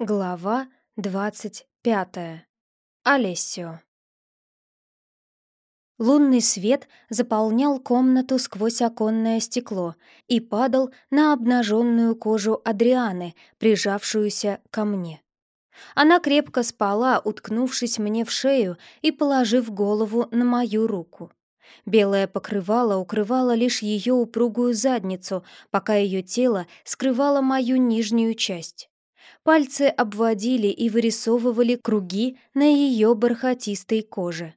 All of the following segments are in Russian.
Глава двадцать пятая. Олесио. Лунный свет заполнял комнату сквозь оконное стекло и падал на обнаженную кожу Адрианы, прижавшуюся ко мне. Она крепко спала, уткнувшись мне в шею и положив голову на мою руку. Белое покрывало укрывало лишь ее упругую задницу, пока ее тело скрывало мою нижнюю часть. Пальцы обводили и вырисовывали круги на ее бархатистой коже.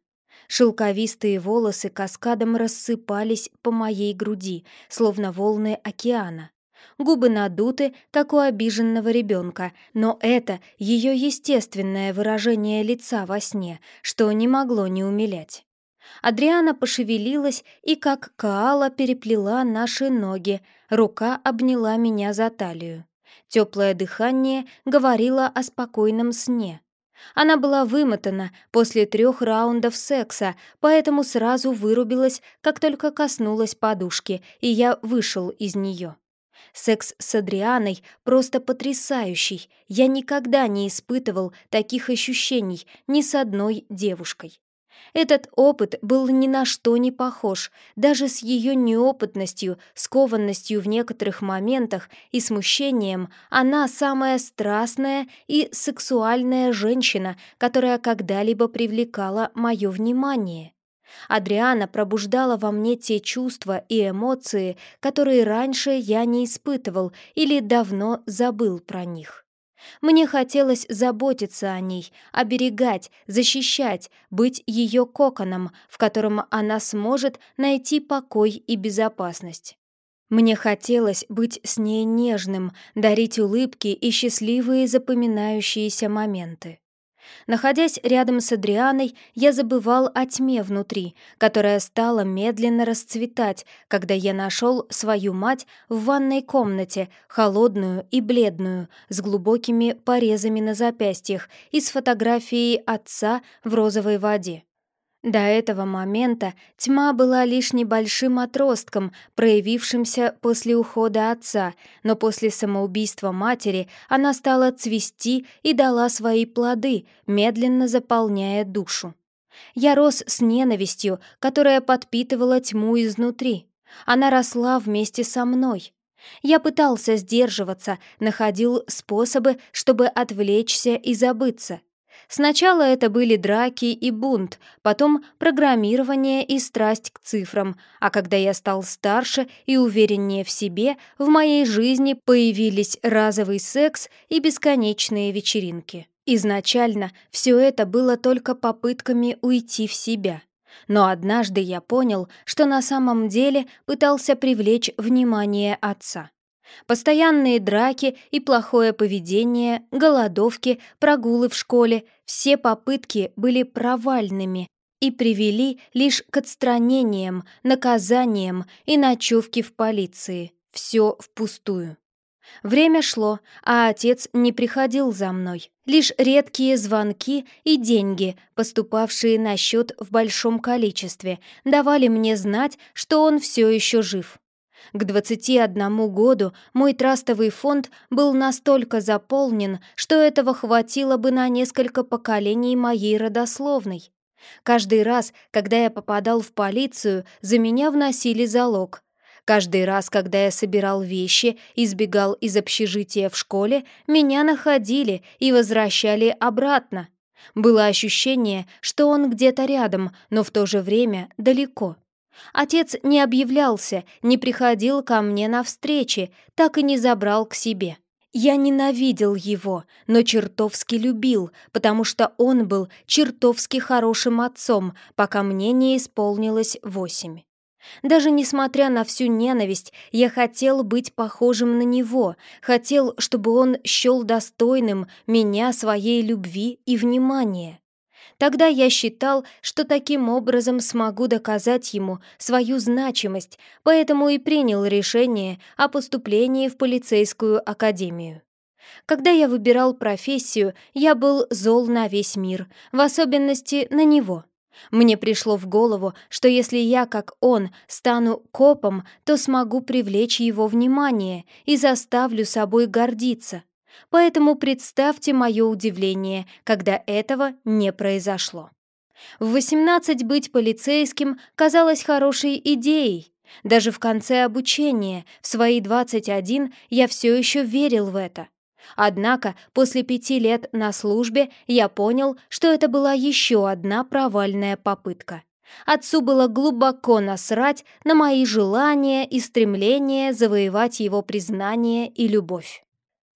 Шелковистые волосы каскадом рассыпались по моей груди, словно волны океана. Губы надуты, как у обиженного ребенка, но это ее естественное выражение лица во сне, что не могло не умилять. Адриана пошевелилась и, как Каала, переплела наши ноги, рука обняла меня за талию. Теплое дыхание говорило о спокойном сне. Она была вымотана после трех раундов секса, поэтому сразу вырубилась, как только коснулась подушки, и я вышел из нее. Секс с Адрианой просто потрясающий. Я никогда не испытывал таких ощущений ни с одной девушкой. Этот опыт был ни на что не похож, даже с ее неопытностью, скованностью в некоторых моментах и смущением, она самая страстная и сексуальная женщина, которая когда-либо привлекала мое внимание. Адриана пробуждала во мне те чувства и эмоции, которые раньше я не испытывал или давно забыл про них. Мне хотелось заботиться о ней, оберегать, защищать, быть ее коконом, в котором она сможет найти покой и безопасность. Мне хотелось быть с ней нежным, дарить улыбки и счастливые запоминающиеся моменты. Находясь рядом с Адрианой, я забывал о тьме внутри, которая стала медленно расцветать, когда я нашел свою мать в ванной комнате, холодную и бледную, с глубокими порезами на запястьях и с фотографией отца в розовой воде. До этого момента тьма была лишь небольшим отростком, проявившимся после ухода отца, но после самоубийства матери она стала цвести и дала свои плоды, медленно заполняя душу. Я рос с ненавистью, которая подпитывала тьму изнутри. Она росла вместе со мной. Я пытался сдерживаться, находил способы, чтобы отвлечься и забыться. Сначала это были драки и бунт, потом программирование и страсть к цифрам, а когда я стал старше и увереннее в себе, в моей жизни появились разовый секс и бесконечные вечеринки. Изначально все это было только попытками уйти в себя. Но однажды я понял, что на самом деле пытался привлечь внимание отца. Постоянные драки и плохое поведение, голодовки, прогулы в школе — все попытки были провальными и привели лишь к отстранениям, наказаниям и ночевке в полиции. Все впустую. Время шло, а отец не приходил за мной. Лишь редкие звонки и деньги, поступавшие на счет в большом количестве, давали мне знать, что он все еще жив. К 21 году мой трастовый фонд был настолько заполнен, что этого хватило бы на несколько поколений моей родословной. Каждый раз, когда я попадал в полицию, за меня вносили залог. Каждый раз, когда я собирал вещи и сбегал из общежития в школе, меня находили и возвращали обратно. Было ощущение, что он где-то рядом, но в то же время далеко. Отец не объявлялся, не приходил ко мне на встречи, так и не забрал к себе. Я ненавидел его, но чертовски любил, потому что он был чертовски хорошим отцом, пока мне не исполнилось восемь. Даже несмотря на всю ненависть, я хотел быть похожим на него, хотел, чтобы он счел достойным меня своей любви и внимания. Тогда я считал, что таким образом смогу доказать ему свою значимость, поэтому и принял решение о поступлении в полицейскую академию. Когда я выбирал профессию, я был зол на весь мир, в особенности на него. Мне пришло в голову, что если я, как он, стану копом, то смогу привлечь его внимание и заставлю собой гордиться. Поэтому представьте мое удивление, когда этого не произошло. В 18 быть полицейским казалось хорошей идеей. Даже в конце обучения, в свои 21, я все еще верил в это. Однако после пяти лет на службе я понял, что это была еще одна провальная попытка. Отцу было глубоко насрать на мои желания и стремления завоевать его признание и любовь.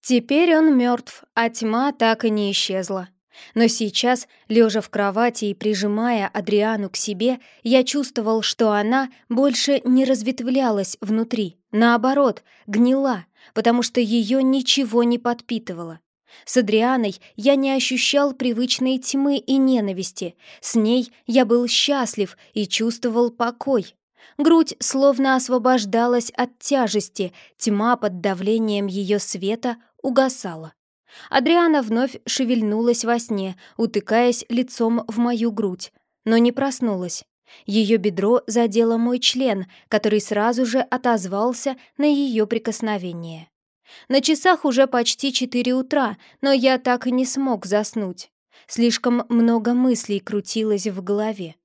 Теперь он мертв, а тьма так и не исчезла. Но сейчас, лежа в кровати и прижимая Адриану к себе, я чувствовал, что она больше не разветвлялась внутри, наоборот, гнила, потому что ее ничего не подпитывало. С Адрианой я не ощущал привычной тьмы и ненависти, с ней я был счастлив и чувствовал покой. Грудь словно освобождалась от тяжести, тьма под давлением ее света угасала. Адриана вновь шевельнулась во сне, утыкаясь лицом в мою грудь, но не проснулась. Ее бедро задело мой член, который сразу же отозвался на ее прикосновение. На часах уже почти четыре утра, но я так и не смог заснуть. Слишком много мыслей крутилось в голове.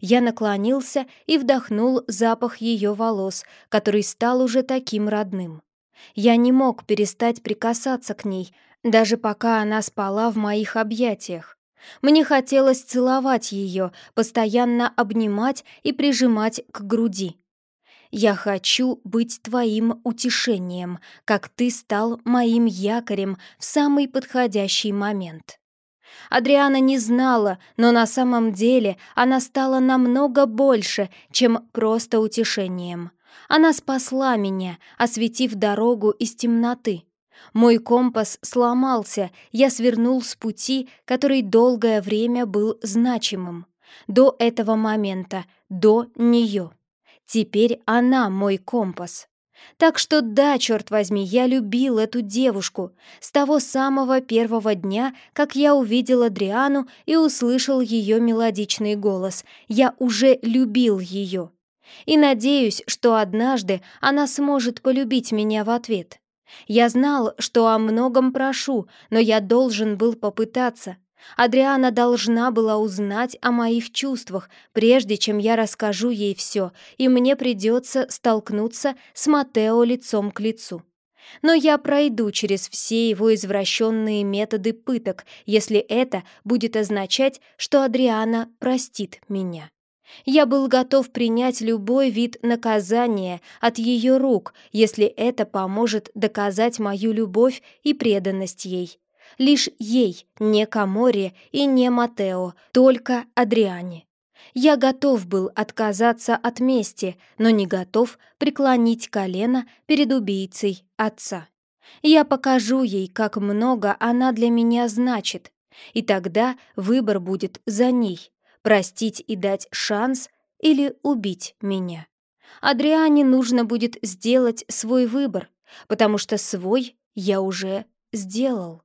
Я наклонился и вдохнул запах ее волос, который стал уже таким родным. Я не мог перестать прикасаться к ней, даже пока она спала в моих объятиях. Мне хотелось целовать ее, постоянно обнимать и прижимать к груди. «Я хочу быть твоим утешением, как ты стал моим якорем в самый подходящий момент». Адриана не знала, но на самом деле она стала намного больше, чем просто утешением. Она спасла меня, осветив дорогу из темноты. Мой компас сломался, я свернул с пути, который долгое время был значимым. До этого момента, до нее. Теперь она мой компас. Так что да, черт возьми, я любил эту девушку. С того самого первого дня, как я увидел Адриану и услышал ее мелодичный голос, я уже любил ее. И надеюсь, что однажды она сможет полюбить меня в ответ. Я знал, что о многом прошу, но я должен был попытаться. Адриана должна была узнать о моих чувствах, прежде чем я расскажу ей все, и мне придется столкнуться с Матео лицом к лицу. Но я пройду через все его извращенные методы пыток, если это будет означать, что Адриана простит меня. Я был готов принять любой вид наказания от ее рук, если это поможет доказать мою любовь и преданность ей. Лишь ей, не Каморе и не Матео, только Адриане. Я готов был отказаться от мести, но не готов преклонить колено перед убийцей отца. Я покажу ей, как много она для меня значит, и тогда выбор будет за ней простить и дать шанс или убить меня. Адриане нужно будет сделать свой выбор, потому что свой я уже сделал.